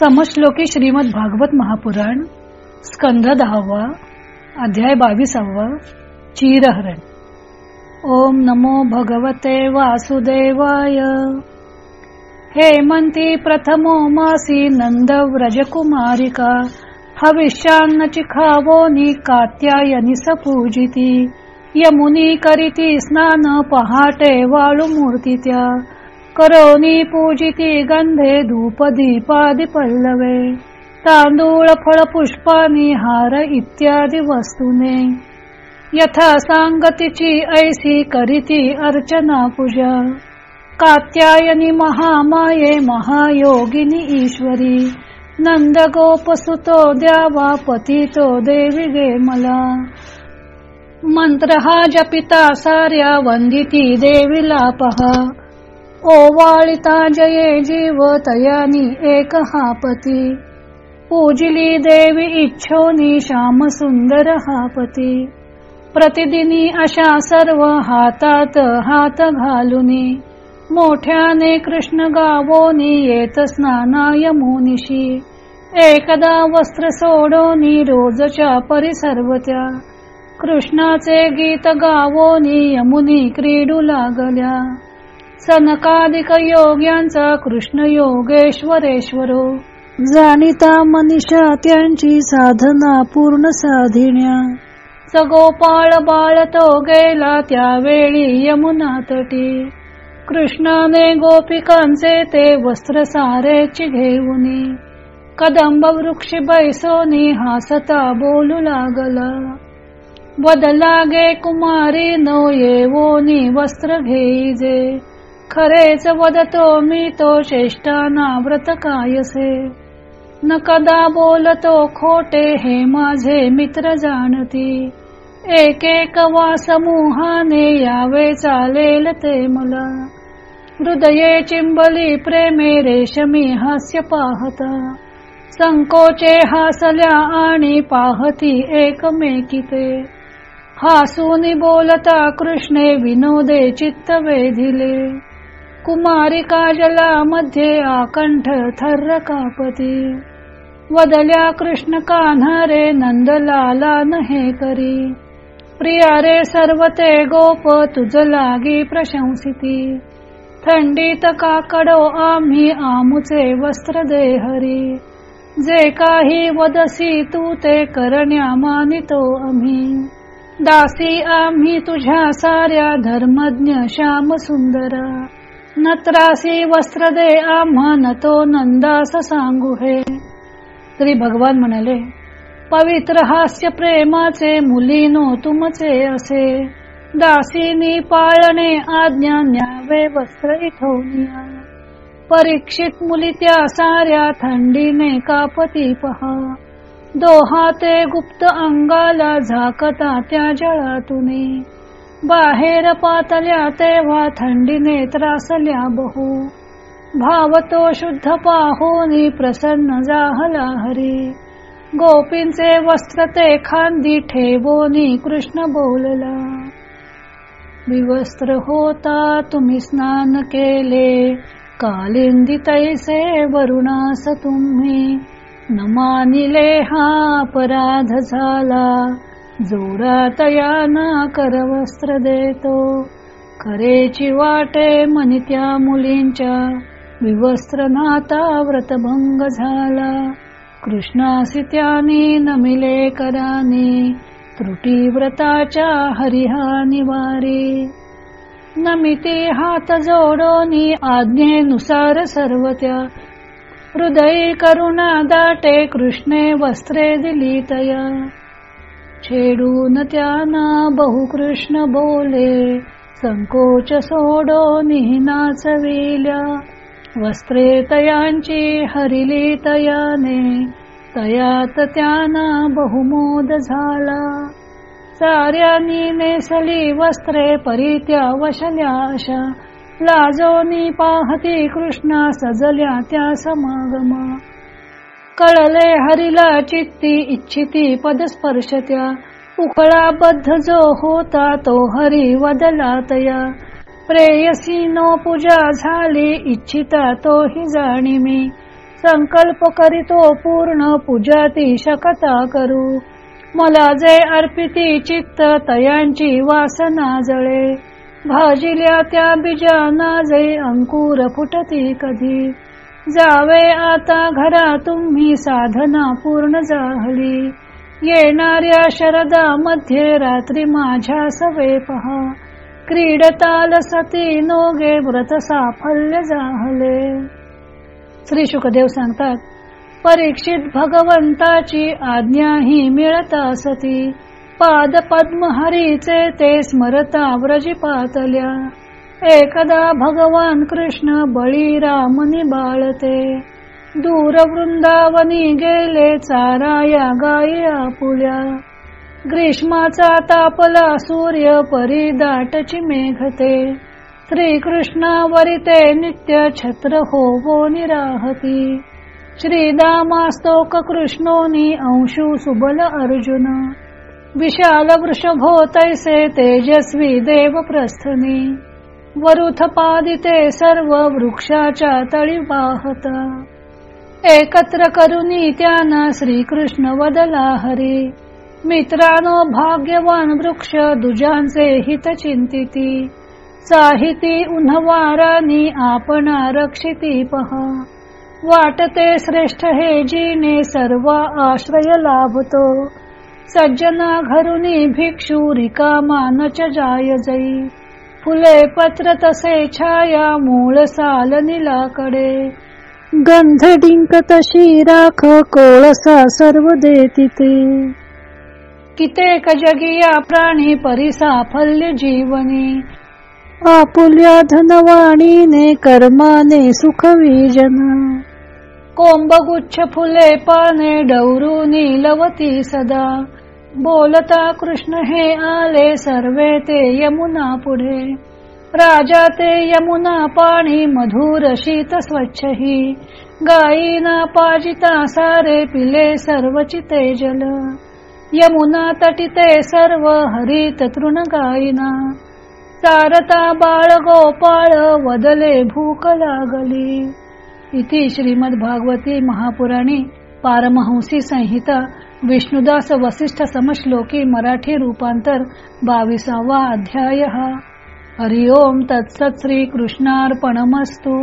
समश्लोकी श्रीमद भागवत महापुराण स्कंध दहावा अध्याय बावीसावा चीरहरण. ओम नमो भगवते वासुदेवाय. हेमंती प्रथमो मासी नंद व्रजकुमारिका हविष्यान्न चिखावोनी कात्यायनी सपूजिती यमुनी करीती स्नान पहाटे वाळू मूर्ती त्या करोनी पूजिती गंधे धूप दीपादि पल्लवे तांदूळ फळ पुष्पानी हार इत्यादी वस्तूने. यथा सांगतीची ऐसी करीती अर्चना पूजा. कात्यायनी महामाये महायोगिनी ईश्वरी नंदगोपसुतो द्यावा पतितो देवी गे मला. मंत्र हा जपिता साऱ्या वंदिती देवीला पहा. ओवाळिता जये जीव तयानी एक हा पती पूजिली देवी इच्छोनी श्याम सुंदर हा पती प्रतिदिनी अशा सर्व हातात हात घालुनी. मोठ्याने कृष्ण गावोनी येत स्नानाय मुनिशी. एकदा वस्त्र सोडोनी रोजच्या परिसर्वत्या. कृष्णाचे गीत गावोनी यमुनी क्रीडू लागल्या. सनकादिक योग्यांचा कृष्ण योगेश्वरेश्वरो जाणिता मनीषा त्यांची साधना पूर्ण साधिण्या. सगोपाळ बाळ तो गेला त्यावेळी यमुना तटी. कृष्णाने गोपिकांचे ते वस्त्र सारेची घेऊनी. कदंब वृक्ष बैसोनी हासता बोलू लागला. बदलागे कुमारी नो येवोनी वस्त्र घेईजे खरेच वदतो मी तो श्रेष्ठाना व्रत कायसे. न कदा बोलतो खोटे हे माझे मित्र जाणती. एक एक वा समूहाने यावे चालेल ते मला. हृदये चिंबली प्रेमे रेशमी हास्य पाहता. संकोचे हासल्या आणि पाहती एकमेकिते हासूनी बोलता कृष्णे विनोदे चित्त वेधिले कुमारिका जलामध्ये आकंठ थर्र कापती. वदल्या कृष्ण कान्हारे नंदलाला नहे करी. प्रिया रे सर्व ते गोप तुझ लागी प्रशंसिती. थंडीत काकडो आम्ही आमुचे वस्त्र देहरी. जे काही वदसी तू ते करण्या मानितो आम्ही. दासी आम्ही तुझ्या साऱ्या धर्मज्ञ श्याम सुंदरा नत्रासी वस्त्र दे आम्हा न तो नंदास सांगू हे तरी भगवान म्हणाले पवित्र हास्य प्रेमाचे मुलीनो तुमचे असे. दासीनी पाळणे आज्ञा न्यावे वस्त्र इथोनिया परीक्षित मुली त्या साऱ्या थंडीने कापती पहा. दोहा ते गुप्त अंगाला झाकता त्या जळातुनी. बाहेर पातल्या तेव्हा थंडीने त्रासल्या बहु. भावतो शुद्ध पाहोनी प्रसन्न जाहला हरी. गोपींचे वस्त्र ते खांदी ठेवोनी कृष्ण बोलला विवस्त्र होता तुम्ही स्नान केले. कालिंदी तैसे वरुणास तुम्ही. न मानिले हा अपराध झाला. जोडा तयाना करवस्त्र देतो. खरेची वाटे मनी त्या मुलींच्या. विवस्त्र नाता व्रतभंग झाला. कृष्णासी त्यानी नमिले करानी त्रुटी व्रताच्या हरिहा निवारी नमिते हात जोडोनी आज्ञेनुसार सर्व त्या. हृदय करुणा दाटे कृष्णे वस्त्रे दिली तया. छेडून त्यांना बहुकृष्ण बोले. संकोच सोडो निहिनाचविल्या वस्त्रे तयांची हरिली तयाने. तयात त्यांना बहुमोद झाला. साऱ्यांनी नेसली वस्त्रे परित्या वशल्या अशा. लाजोनी पाहती कृष्णा सजल्या त्या समागमा. कळले हरिला चित्ती इच्छिती पदस्पर्शत्या. उकळाबद्ध जो होता तो हरी वदला तया प्रेयसी नो पूजा झाली इच्छिता तो ही जाणी मी संकल्प करीतो पूर्ण पूजा ती शकता करू. मला जे अर्पिती चित्त तयांची वासना जळे. भाजिल्या त्या बीजा जे अंकुर फुटती कधी? जावे आता घरा तुम्ही साधना पूर्ण झाली. येणाऱ्या शरदा मध्ये रात्री माझ्या सवे पहा. क्रीडताल सती नोगे व्रत साफल्य झाले. श्री शुकदेव सांगतात परीक्षित भगवंताची आज्ञा ही मिळता सती. पाद पद्म हरीचे ते स्मरता व्रजी पातल्या. एकदा भगवान कृष्ण बळी रामनी बाळते दूर वृंदावनी गेले चाराया गायी आपुल्या ग्रीष्माचा तापला सूर्य परी दाटची मेघते. श्रीकृष्णावरी ते नित्य छत्र होवो निराहती. श्रीदामास्तोक कृष्णोनी अंशु सुबल अर्जुन. विशाल वृषभो तैसे तेजस्वी देव प्रस्थनी वरुथ पादिते सर्व वृक्षाच्या तळी वाहता. एकत्र करुनी त्यांना श्रीकृष्ण वदला हरी. मित्रानो भाग्यवान वृक्ष दुजांचे हित चिंतिती. साहिती उन्हवारानी आपण रक्षिती पहा. वाटते श्रेष्ठ हे जीने सर्व आश्रय लाभतो. सज्जना घरुनी भिक्षु रिकामान जाय जाई फुले पत्र तसे छाया मूळ साल निलाकडे गंध डिंक तशी राख कोळसा सर्व दे तिथे. कितेक जगिया प्राणी परिसाफल्य जीवनी. आपुल्या धनवाणीने कर्माने सुख विजन कोंबगुच्छ फुले पाने डौरुनी नीलवती सदा. बोलता कृष्ण हे आले सर्वे ते यमुना पुढे. राजा ते यमुना पाणी मधुर शीत स्वच्छ ही. गायी ना पाजिता सारे पिले सर्व चिते जल. यमुना तटिते सर्व हरित तृण गायीना. सारता बाळ गोपाळ वदले भूक लागली. इति श्रीमद भागवती महापुराणी पारमहंसी संहिता विष्णुदास वसिष्ठ समश्लोकी मराठी रूपांतर बावीसावा अध्याय हरिओम तत्सत श्री कृष्णार्पणमस्तू